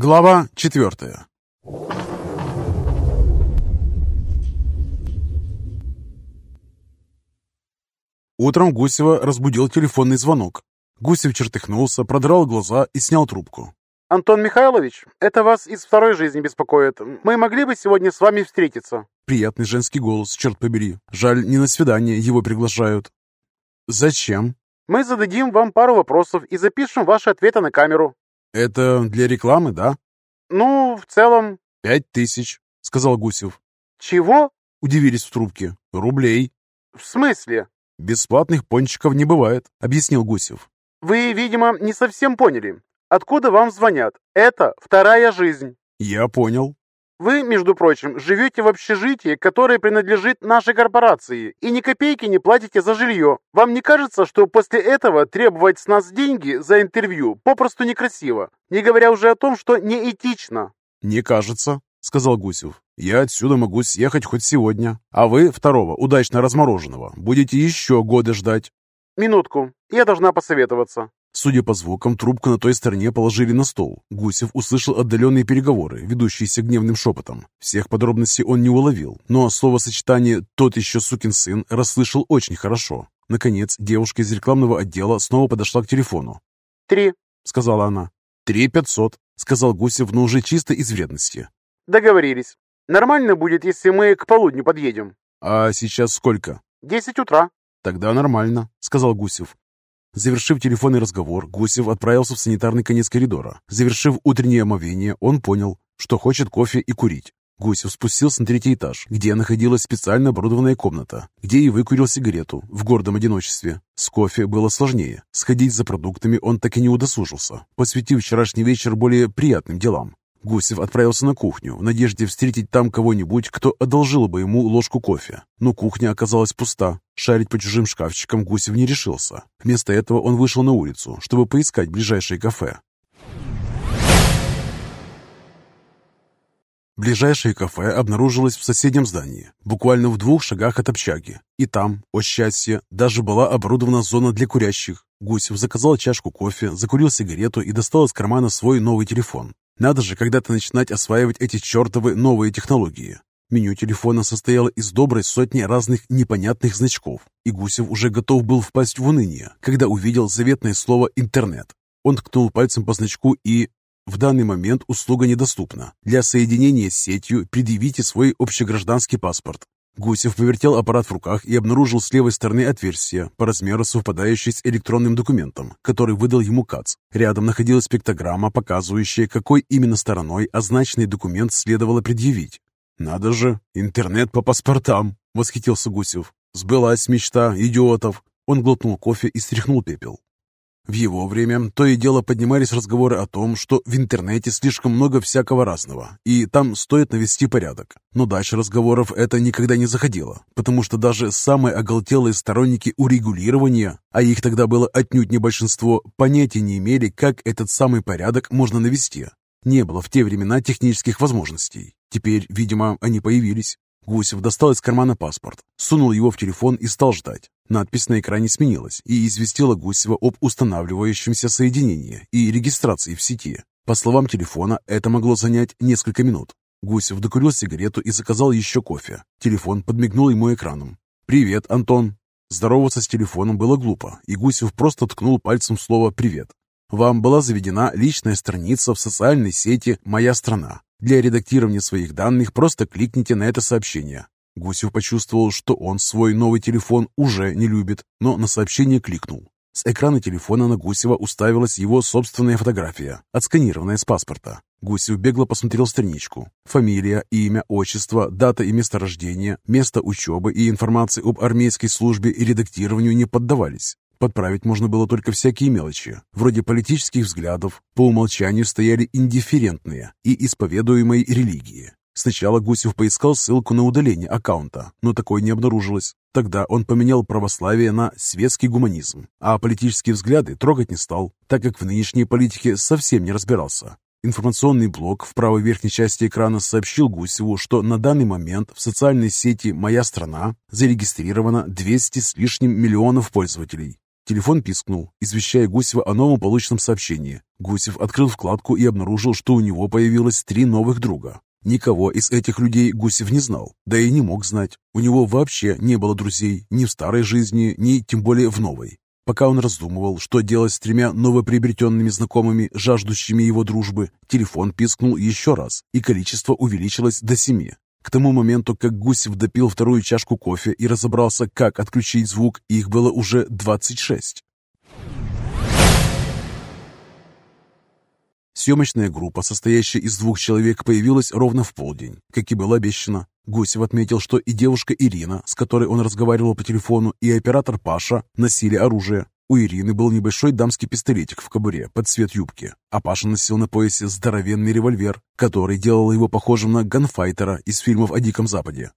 Глава четвертая Утром Гусева разбудил телефонный звонок. Гусев чертыхнулся, продрал глаза и снял трубку. «Антон Михайлович, это вас из второй жизни беспокоит. Мы могли бы сегодня с вами встретиться?» Приятный женский голос, черт побери. Жаль, не на свидание его приглашают. «Зачем?» «Мы зададим вам пару вопросов и запишем ваши ответы на камеру». «Это для рекламы, да?» «Ну, в целом...» «Пять тысяч», — сказал Гусев. «Чего?» — удивились в трубке. «Рублей». «В смысле?» «Бесплатных пончиков не бывает», — объяснил Гусев. «Вы, видимо, не совсем поняли. Откуда вам звонят? Это вторая жизнь». «Я понял». Вы, между прочим, живете в общежитии, которое принадлежит нашей корпорации, и ни копейки не платите за жилье. Вам не кажется, что после этого требовать с нас деньги за интервью попросту некрасиво, не говоря уже о том, что неэтично?» «Не кажется», — сказал Гусев. «Я отсюда могу съехать хоть сегодня, а вы, второго, удачно размороженного, будете еще годы ждать». «Минутку, я должна посоветоваться». Судя по звукам, трубку на той стороне положили на стол. Гусев услышал отдаленные переговоры, ведущиеся гневным шепотом. Всех подробностей он не уловил, но словосочетание «тот еще сукин сын» расслышал очень хорошо. Наконец, девушка из рекламного отдела снова подошла к телефону. «Три», — сказала она. «Три пятьсот», — сказал Гусев, но уже чисто из вредности. «Договорились. Нормально будет, если мы к полудню подъедем». «А сейчас сколько?» «Десять утра». «Тогда нормально», — сказал Гусев. Завершив телефонный разговор, Гусев отправился в санитарный конец коридора. Завершив утреннее омовение, он понял, что хочет кофе и курить. Гусев спустился на третий этаж, где находилась специально оборудованная комната, где и выкурил сигарету в гордом одиночестве. С кофе было сложнее. Сходить за продуктами он так и не удосужился, посвятив вчерашний вечер более приятным делам. Гусев отправился на кухню в надежде встретить там кого-нибудь, кто одолжил бы ему ложку кофе. Но кухня оказалась пуста. Шарить по чужим шкафчикам Гусев не решился. Вместо этого он вышел на улицу, чтобы поискать ближайшее кафе. Ближайшее кафе обнаружилось в соседнем здании, буквально в двух шагах от общаги. И там, о счастье, даже была оборудована зона для курящих. Гусев заказал чашку кофе, закурил сигарету и достал из кармана свой новый телефон. Надо же когда-то начинать осваивать эти чертовы новые технологии. Меню телефона состояло из доброй сотни разных непонятных значков, и Гусев уже готов был впасть в уныние, когда увидел заветное слово «интернет». Он ткнул пальцем по значку и... В данный момент услуга недоступна. Для соединения с сетью предъявите свой общегражданский паспорт. Гусев повертел аппарат в руках и обнаружил с левой стороны отверстие, по размеру совпадающее с электронным документом, который выдал ему КАЦ. Рядом находилась пиктограмма, показывающая, какой именно стороной означенный документ следовало предъявить. «Надо же, интернет по паспортам!» — восхитился Гусев. «Сбылась мечта идиотов!» Он глотнул кофе и стряхнул пепел. В его время то и дело поднимались разговоры о том, что в интернете слишком много всякого разного, и там стоит навести порядок. Но дальше разговоров это никогда не заходило, потому что даже самые оголтелые сторонники урегулирования, а их тогда было отнюдь не большинство, понятия не имели, как этот самый порядок можно навести. Не было в те времена технических возможностей. Теперь, видимо, они появились. Гусев достал из кармана паспорт, сунул его в телефон и стал ждать. Надпись на экране сменилась и известила Гусева об устанавливающемся соединении и регистрации в сети. По словам телефона, это могло занять несколько минут. Гусев докурил сигарету и заказал еще кофе. Телефон подмигнул ему экраном. «Привет, Антон». Здороваться с телефоном было глупо, и Гусев просто ткнул пальцем слово «Привет». Вам была заведена личная страница в социальной сети «Моя страна». Для редактирования своих данных просто кликните на это сообщение. Гусев почувствовал, что он свой новый телефон уже не любит, но на сообщение кликнул. С экрана телефона на Гусева уставилась его собственная фотография, отсканированная с паспорта. Гусев бегло посмотрел страничку. Фамилия, имя, отчество, дата и место рождения, место учебы и информации об армейской службе и редактированию не поддавались. Подправить можно было только всякие мелочи, вроде политических взглядов, по умолчанию стояли индифферентные и исповедуемые религии. Сначала Гусев поискал ссылку на удаление аккаунта, но такой не обнаружилось. Тогда он поменял православие на светский гуманизм, а политические взгляды трогать не стал, так как в нынешней политике совсем не разбирался. Информационный блок в правой верхней части экрана сообщил Гусеву, что на данный момент в социальной сети «Моя страна» зарегистрировано 200 с лишним миллионов пользователей. Телефон пискнул, извещая Гусева о новом полученном сообщении. Гусев открыл вкладку и обнаружил, что у него появилось три новых друга. Никого из этих людей Гусев не знал, да и не мог знать. У него вообще не было друзей ни в старой жизни, ни тем более в новой. Пока он раздумывал, что делать с тремя новоприобретенными знакомыми, жаждущими его дружбы, телефон пискнул еще раз, и количество увеличилось до семи. К тому моменту, как Гусев допил вторую чашку кофе и разобрался, как отключить звук, их было уже 26. Съемочная группа, состоящая из двух человек, появилась ровно в полдень, как и было обещано. Гусев отметил, что и девушка Ирина, с которой он разговаривал по телефону, и оператор Паша носили оружие. У Ирины был небольшой дамский пистолетик в кобуре под цвет юбки, а Паша носил на поясе здоровенный револьвер, который делал его похожим на ганфайтера из фильмов о Диком Западе.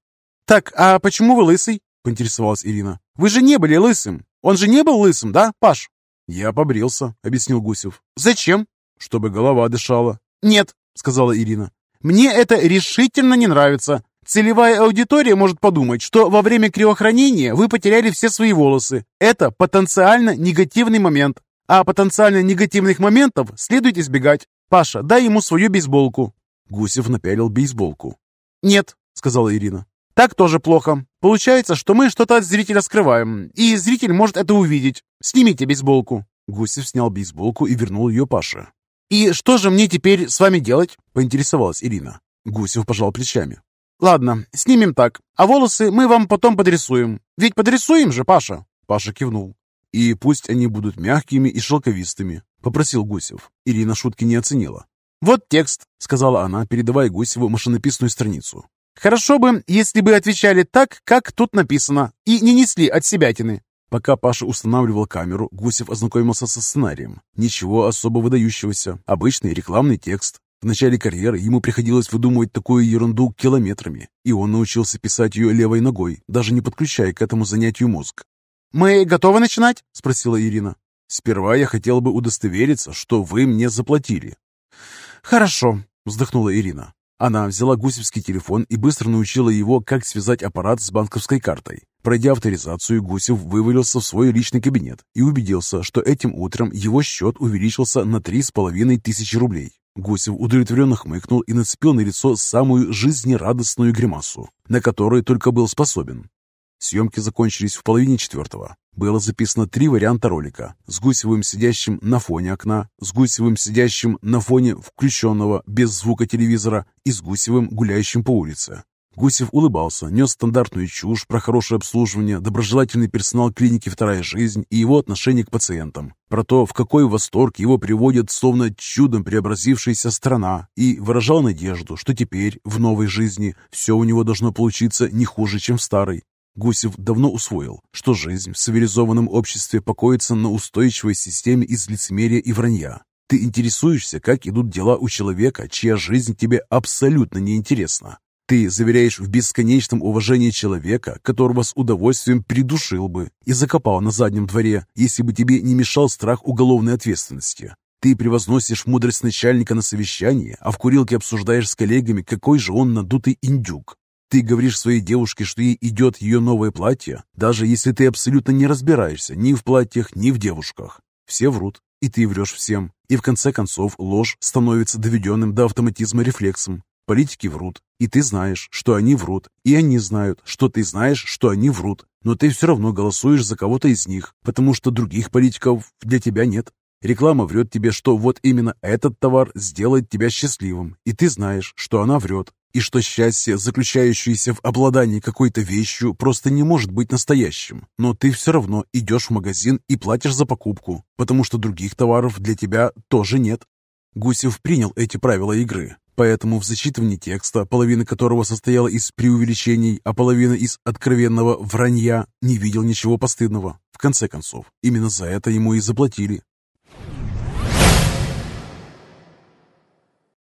«Так, а почему вы лысый?» – поинтересовалась Ирина. «Вы же не были лысым. Он же не был лысым, да, Паш?» «Я побрился», – объяснил Гусев. «Зачем?» «Чтобы голова дышала». «Нет», – сказала Ирина. «Мне это решительно не нравится. Целевая аудитория может подумать, что во время криохранения вы потеряли все свои волосы. Это потенциально негативный момент. А потенциально негативных моментов следует избегать. Паша, дай ему свою бейсболку. Гусев напялил бейсболку. «Нет», — сказала Ирина. «Так тоже плохо. Получается, что мы что-то от зрителя скрываем, и зритель может это увидеть. Снимите бейсболку». Гусев снял бейсболку и вернул ее Паше. «И что же мне теперь с вами делать?» — поинтересовалась Ирина. Гусев пожал плечами. «Ладно, снимем так, а волосы мы вам потом подрисуем. Ведь подрисуем же, Паша!» Паша кивнул. «И пусть они будут мягкими и шелковистыми», — попросил Гусев. Ирина шутки не оценила. «Вот текст», — сказала она, передавая Гусеву машинописную страницу. «Хорошо бы, если бы отвечали так, как тут написано, и не несли от себятины». Пока Паша устанавливал камеру, Гусев ознакомился со сценарием. Ничего особо выдающегося. Обычный рекламный текст. В начале карьеры ему приходилось выдумывать такую ерунду километрами, и он научился писать ее левой ногой, даже не подключая к этому занятию мозг. «Мы готовы начинать?» – спросила Ирина. «Сперва я хотел бы удостовериться, что вы мне заплатили». «Хорошо», – вздохнула Ирина. Она взяла гусевский телефон и быстро научила его, как связать аппарат с банковской картой. Пройдя авторизацию, Гусев вывалился в свой личный кабинет и убедился, что этим утром его счет увеличился на три с половиной тысячи рублей. Гусев удовлетворенно хмыкнул и нацепил на лицо самую жизнерадостную гримасу, на которую только был способен. Съемки закончились в половине четвертого. Было записано три варианта ролика. С Гусевым сидящим на фоне окна, с Гусевым сидящим на фоне включенного без звука телевизора и с Гусевым гуляющим по улице. Гусев улыбался, нес стандартную чушь про хорошее обслуживание, доброжелательный персонал клиники «Вторая жизнь» и его отношение к пациентам, про то, в какой восторг его приводит словно чудом преобразившаяся страна, и выражал надежду, что теперь, в новой жизни, все у него должно получиться не хуже, чем в старой. Гусев давно усвоил, что жизнь в цивилизованном обществе покоится на устойчивой системе из лицемерия и вранья. Ты интересуешься, как идут дела у человека, чья жизнь тебе абсолютно не интересна. Ты заверяешь в бесконечном уважении человека, которого с удовольствием придушил бы и закопал на заднем дворе, если бы тебе не мешал страх уголовной ответственности. Ты превозносишь мудрость начальника на совещании, а в курилке обсуждаешь с коллегами, какой же он надутый индюк. Ты говоришь своей девушке, что ей идет ее новое платье, даже если ты абсолютно не разбираешься ни в платьях, ни в девушках. Все врут, и ты врешь всем. И в конце концов ложь становится доведенным до автоматизма рефлексом. Политики врут, и ты знаешь, что они врут, и они знают, что ты знаешь, что они врут, но ты все равно голосуешь за кого-то из них, потому что других политиков для тебя нет. Реклама врет тебе, что вот именно этот товар сделает тебя счастливым, и ты знаешь, что она врет, и что счастье, заключающееся в обладании какой-то вещью, просто не может быть настоящим. Но ты все равно идешь в магазин и платишь за покупку, потому что других товаров для тебя тоже нет. Гусев принял эти правила игры, Поэтому в зачитывании текста, половина которого состояла из преувеличений, а половина из откровенного вранья, не видел ничего постыдного. В конце концов, именно за это ему и заплатили.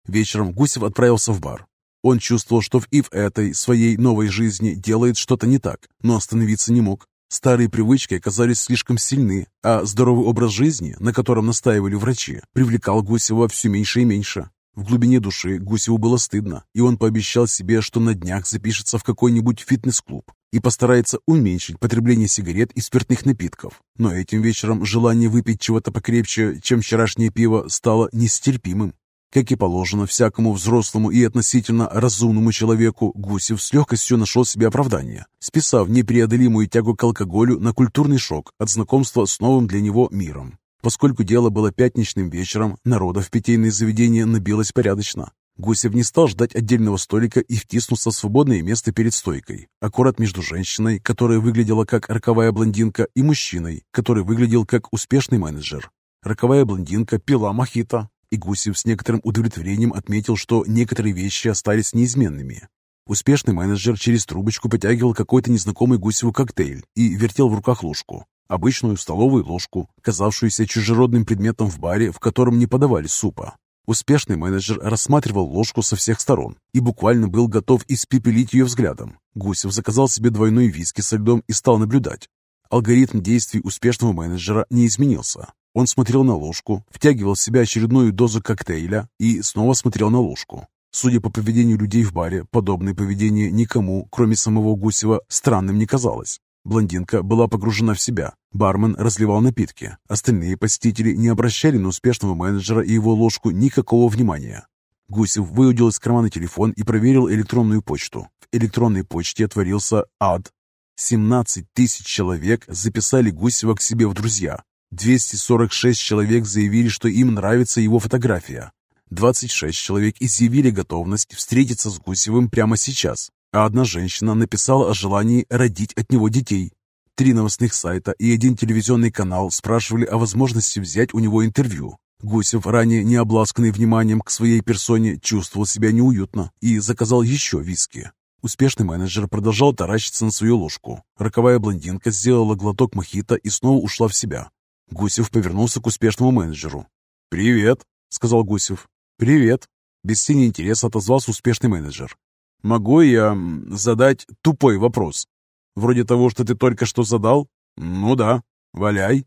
Вечером Гусев отправился в бар. Он чувствовал, что и в этой своей новой жизни делает что-то не так, но остановиться не мог. Старые привычки оказались слишком сильны, а здоровый образ жизни, на котором настаивали врачи, привлекал Гусева все меньше и меньше. В глубине души Гусеву было стыдно, и он пообещал себе, что на днях запишется в какой-нибудь фитнес-клуб. и постарается уменьшить потребление сигарет и спиртных напитков. Но этим вечером желание выпить чего-то покрепче, чем вчерашнее пиво, стало нестерпимым. Как и положено всякому взрослому и относительно разумному человеку, Гусев с легкостью нашел себе оправдание, списав непреодолимую тягу к алкоголю на культурный шок от знакомства с новым для него миром. Поскольку дело было пятничным вечером, народа в питейные заведения набилось порядочно. Гусев не стал ждать отдельного столика и втиснулся в свободное место перед стойкой, аккурат между женщиной, которая выглядела как роковая блондинка, и мужчиной, который выглядел как успешный менеджер. Роковая блондинка пила мохито, и Гусев с некоторым удовлетворением отметил, что некоторые вещи остались неизменными. Успешный менеджер через трубочку потягивал какой-то незнакомый Гусеву коктейль и вертел в руках ложку. Обычную столовую ложку, казавшуюся чужеродным предметом в баре, в котором не подавали супа. Успешный менеджер рассматривал ложку со всех сторон и буквально был готов испепелить ее взглядом. Гусев заказал себе двойной виски со льдом и стал наблюдать. Алгоритм действий успешного менеджера не изменился. Он смотрел на ложку, втягивал в себя очередную дозу коктейля и снова смотрел на ложку. Судя по поведению людей в баре, подобное поведение никому, кроме самого Гусева, странным не казалось. Блондинка была погружена в себя. Бармен разливал напитки. Остальные посетители не обращали на успешного менеджера и его ложку никакого внимания. Гусев выудил из кармана телефон и проверил электронную почту. В электронной почте отворился ад. 17 тысяч человек записали Гусева к себе в друзья. 246 человек заявили, что им нравится его фотография. 26 человек изъявили готовность встретиться с Гусевым прямо сейчас а одна женщина написала о желании родить от него детей. Три новостных сайта и один телевизионный канал спрашивали о возможности взять у него интервью. Гусев, ранее не обласканный вниманием к своей персоне, чувствовал себя неуютно и заказал еще виски. Успешный менеджер продолжал таращиться на свою ложку. Роковая блондинка сделала глоток мохито и снова ушла в себя. Гусев повернулся к успешному менеджеру. «Привет», — сказал Гусев. «Привет», — без тени интереса отозвался успешный менеджер. Могу я задать тупой вопрос? Вроде того, что ты только что задал? Ну да, валяй.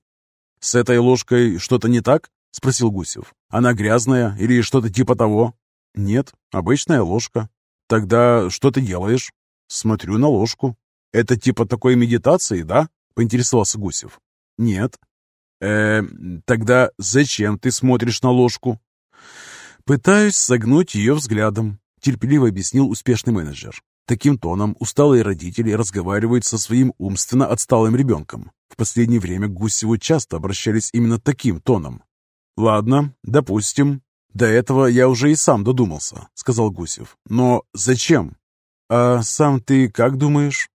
С этой ложкой что-то не так? Спросил Гусев. Она грязная или что-то типа того? Нет, обычная ложка. Тогда что ты делаешь? Смотрю на ложку. Это типа такой медитации, да? Поинтересовался Гусев. Нет. Э, тогда зачем ты смотришь на ложку? Пытаюсь согнуть ее взглядом терпеливо объяснил успешный менеджер. Таким тоном усталые родители разговаривают со своим умственно отсталым ребенком. В последнее время к Гусеву часто обращались именно таким тоном. «Ладно, допустим. До этого я уже и сам додумался», — сказал Гусев. «Но зачем?» «А сам ты как думаешь?»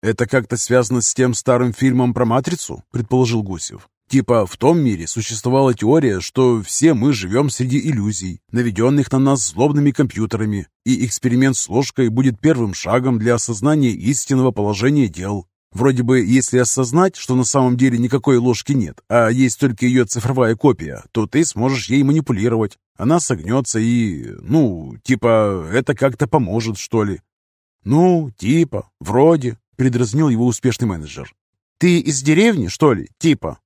«Это как-то связано с тем старым фильмом про Матрицу?» — предположил Гусев. Типа в том мире существовала теория, что все мы живем среди иллюзий, наведенных на нас злобными компьютерами, и эксперимент с ложкой будет первым шагом для осознания истинного положения дел. Вроде бы, если осознать, что на самом деле никакой ложки нет, а есть только ее цифровая копия, то ты сможешь ей манипулировать. Она согнется и, ну, типа, это как-то поможет, что ли. Ну, типа, вроде, предразнил его успешный менеджер. Ты из деревни, что ли, типа?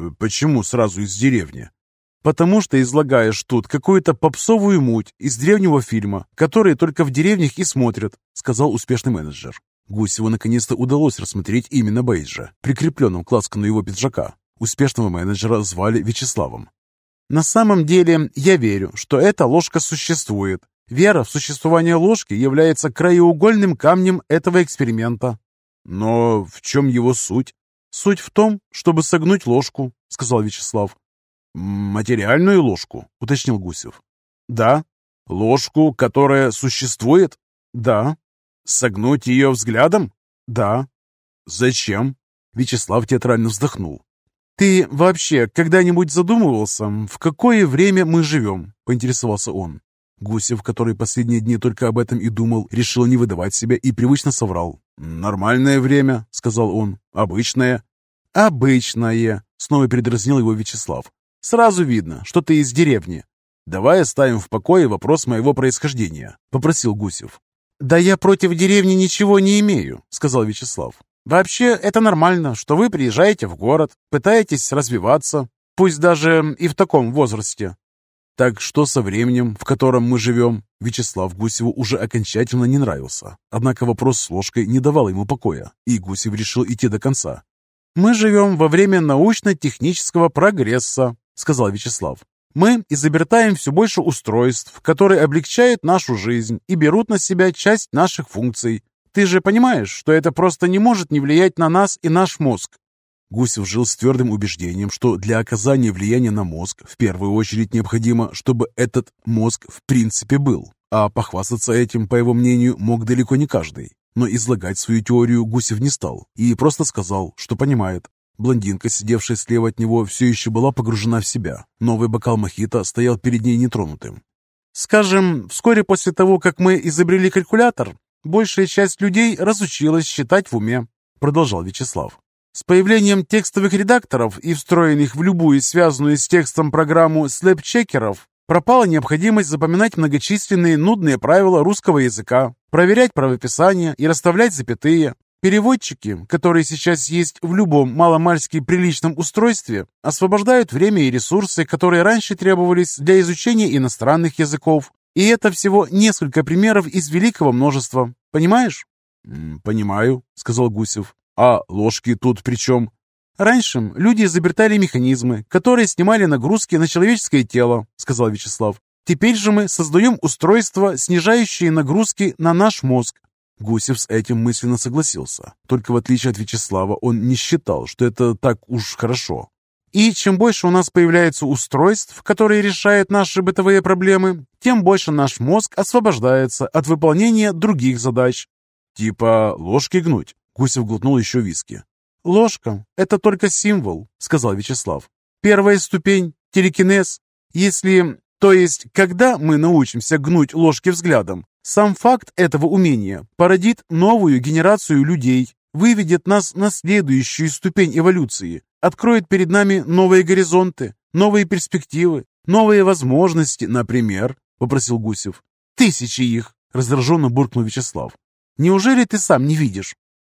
Э, «Почему сразу из деревни?» «Потому что излагаешь тут какую-то попсовую муть из древнего фильма, которые только в деревнях и смотрят», сказал успешный менеджер. Гусеву наконец-то удалось рассмотреть именно Бейджа, прикрепленным к ласкану его пиджака. Успешного менеджера звали Вячеславом. «На самом деле, я верю, что эта ложка существует. Вера в существование ложки является краеугольным камнем этого эксперимента». «Но в чем его суть?» «Суть в том, чтобы согнуть ложку», — сказал Вячеслав. «Материальную ложку?» — уточнил Гусев. «Да». «Ложку, которая существует?» «Да». «Согнуть ее взглядом?» «Да». «Зачем?» Вячеслав театрально вздохнул. «Ты вообще когда-нибудь задумывался, в какое время мы живем?» — поинтересовался он. Гусев, который последние дни только об этом и думал, решил не выдавать себя и привычно соврал. «Нормальное время», — сказал он. «Обычное». «Обычное», — снова передразнил его Вячеслав. «Сразу видно, что ты из деревни». «Давай оставим в покое вопрос моего происхождения», — попросил Гусев. «Да я против деревни ничего не имею», — сказал Вячеслав. «Вообще, это нормально, что вы приезжаете в город, пытаетесь развиваться, пусть даже и в таком возрасте. Так что со временем, в котором мы живем, Вячеслав Гусеву уже окончательно не нравился. Однако вопрос с ложкой не давал ему покоя, и Гусев решил идти до конца. «Мы живем во время научно-технического прогресса», — сказал Вячеслав. «Мы изобретаем все больше устройств, которые облегчают нашу жизнь и берут на себя часть наших функций. Ты же понимаешь, что это просто не может не влиять на нас и наш мозг. Гусев жил с твердым убеждением, что для оказания влияния на мозг в первую очередь необходимо, чтобы этот мозг в принципе был, а похвастаться этим, по его мнению, мог далеко не каждый. Но излагать свою теорию Гусев не стал и просто сказал, что понимает. Блондинка, сидевшая слева от него, все еще была погружена в себя. Новый бокал мохито стоял перед ней нетронутым. «Скажем, вскоре после того, как мы изобрели калькулятор, большая часть людей разучилась считать в уме», продолжал Вячеслав. С появлением текстовых редакторов и встроенных в любую связанную с текстом программу слэп-чекеров пропала необходимость запоминать многочисленные нудные правила русского языка, проверять правописание и расставлять запятые. Переводчики, которые сейчас есть в любом маломальски приличном устройстве, освобождают время и ресурсы, которые раньше требовались для изучения иностранных языков. И это всего несколько примеров из великого множества. Понимаешь? «Понимаю», — сказал Гусев. А ложки тут при чем? Раньше люди изобретали механизмы, которые снимали нагрузки на человеческое тело, сказал Вячеслав. Теперь же мы создаем устройства, снижающие нагрузки на наш мозг. Гусев с этим мысленно согласился. Только в отличие от Вячеслава, он не считал, что это так уж хорошо. И чем больше у нас появляется устройств, которые решают наши бытовые проблемы, тем больше наш мозг освобождается от выполнения других задач. Типа ложки гнуть. Гусев глотнул еще виски. «Ложка — это только символ», — сказал Вячеслав. «Первая ступень — телекинез. Если... То есть, когда мы научимся гнуть ложки взглядом, сам факт этого умения породит новую генерацию людей, выведет нас на следующую ступень эволюции, откроет перед нами новые горизонты, новые перспективы, новые возможности, например, — попросил Гусев. «Тысячи их!» — раздраженно буркнул Вячеслав. «Неужели ты сам не видишь?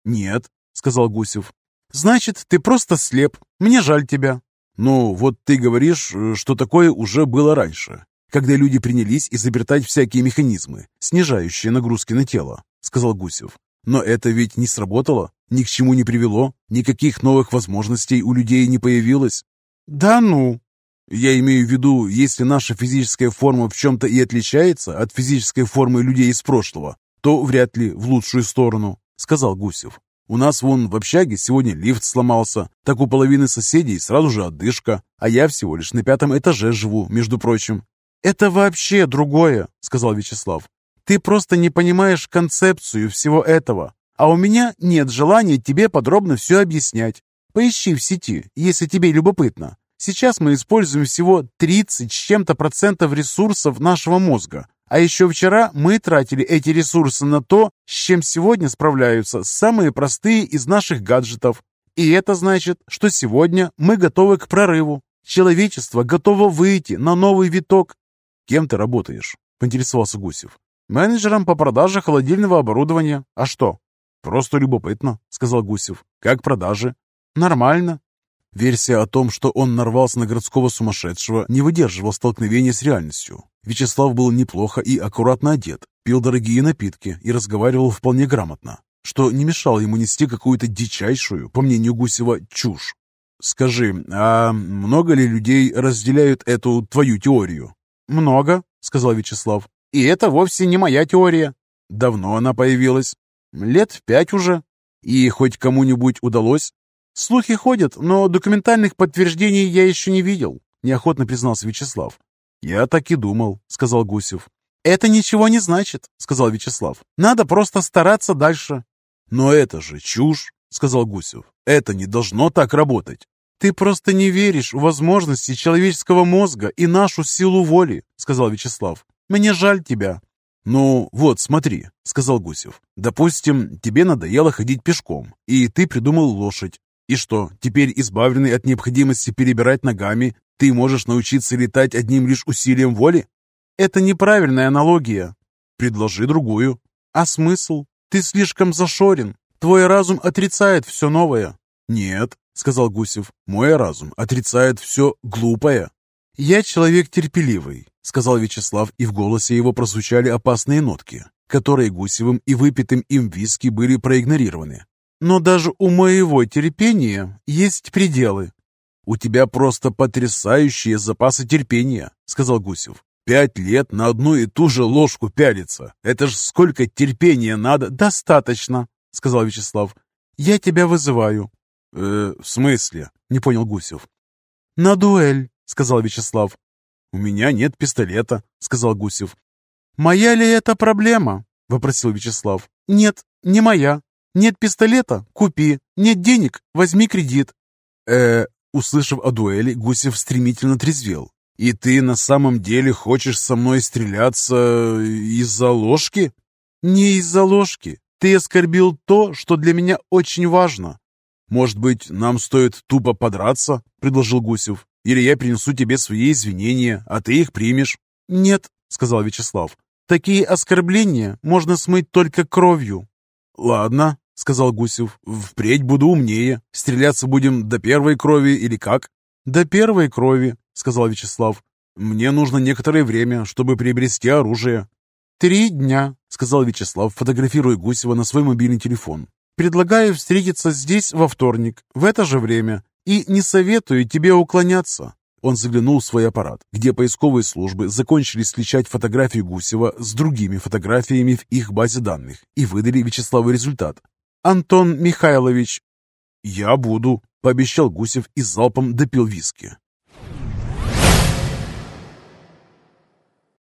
«Нет», — сказал Гусев. «Значит, ты просто слеп. Мне жаль тебя». «Ну, вот ты говоришь, э, что такое уже было раньше, когда люди принялись изобретать всякие механизмы, снижающие нагрузки на тело», — сказал Гусев. «Но это ведь не сработало, ни к чему не привело, никаких новых возможностей у людей не появилось». «Да ну!» «Я имею в виду, если наша физическая форма в чем-то и отличается от физической формы людей из прошлого, то вряд ли в лучшую сторону сказал Гусев. «У нас вон в общаге сегодня лифт сломался, так у половины соседей сразу же отдышка, а я всего лишь на пятом этаже живу, между прочим». «Это вообще другое», — сказал Вячеслав. «Ты просто не понимаешь концепцию всего этого, а у меня нет желания тебе подробно все объяснять. Поищи в сети, если тебе любопытно. Сейчас мы используем всего 30 с чем-то процентов ресурсов нашего мозга, а еще вчера мы тратили эти ресурсы на то, с чем сегодня справляются самые простые из наших гаджетов. И это значит, что сегодня мы готовы к прорыву. Человечество готово выйти на новый виток. «Кем ты работаешь?» – поинтересовался Гусев. «Менеджером по продаже холодильного оборудования. А что?» «Просто любопытно», – сказал Гусев. «Как продажи?» «Нормально. Версия о том, что он нарвался на городского сумасшедшего, не выдерживала столкновения с реальностью. Вячеслав был неплохо и аккуратно одет, пил дорогие напитки и разговаривал вполне грамотно, что не мешало ему нести какую-то дичайшую, по мнению Гусева, чушь. «Скажи, а много ли людей разделяют эту твою теорию?» «Много», — сказал Вячеслав. «И это вовсе не моя теория». «Давно она появилась?» «Лет пять уже». «И хоть кому-нибудь удалось?» «Слухи ходят, но документальных подтверждений я еще не видел», — неохотно признался Вячеслав. «Я так и думал», — сказал Гусев. «Это ничего не значит», — сказал Вячеслав. «Надо просто стараться дальше». «Но это же чушь», — сказал Гусев. «Это не должно так работать». «Ты просто не веришь в возможности человеческого мозга и нашу силу воли», — сказал Вячеслав. «Мне жаль тебя». «Ну, вот, смотри», — сказал Гусев. «Допустим, тебе надоело ходить пешком, и ты придумал лошадь. И что, теперь избавленный от необходимости перебирать ногами, ты можешь научиться летать одним лишь усилием воли? Это неправильная аналогия. Предложи другую. А смысл? Ты слишком зашорен. Твой разум отрицает все новое. Нет, сказал Гусев, мой разум отрицает все глупое. Я человек терпеливый. — сказал Вячеслав, и в голосе его прозвучали опасные нотки, которые Гусевым и выпитым им виски были проигнорированы. «Но даже у моего терпения есть пределы». «У тебя просто потрясающие запасы терпения», — сказал Гусев. «Пять лет на одну и ту же ложку пялиться. Это ж сколько терпения надо!» «Достаточно», — сказал Вячеслав. «Я тебя вызываю». «Э, в смысле?» — не понял Гусев. «На дуэль», — сказал Вячеслав. «У меня нет пистолета», — сказал Гусев. «Моя ли это проблема?» — вопросил Вячеслав. «Нет, не моя. Нет пистолета? Купи. Нет денег? Возьми кредит». «Э, услышав о дуэли, Гусев стремительно трезвел. «И ты на самом деле хочешь со мной стреляться из-за ложки?» «Не из-за ложки. Ты оскорбил то, что для меня очень важно». «Может быть, нам стоит тупо подраться?» — предложил Гусев. Или я принесу тебе свои извинения, а ты их примешь». «Нет», — сказал Вячеслав, — «такие оскорбления можно смыть только кровью». «Ладно», — сказал Гусев, — «впредь буду умнее. Стреляться будем до первой крови или как?» «До первой крови», — сказал Вячеслав. «Мне нужно некоторое время, чтобы приобрести оружие». «Три дня», — сказал Вячеслав, фотографируя Гусева на свой мобильный телефон. «Предлагаю встретиться здесь во вторник, в это же время. И не советую тебе уклоняться. Он заглянул в свой аппарат, где поисковые службы закончили сличать фотографии Гусева с другими фотографиями в их базе данных и выдали Вячеславу результат. «Антон Михайлович». «Я буду», — пообещал Гусев и залпом допил виски.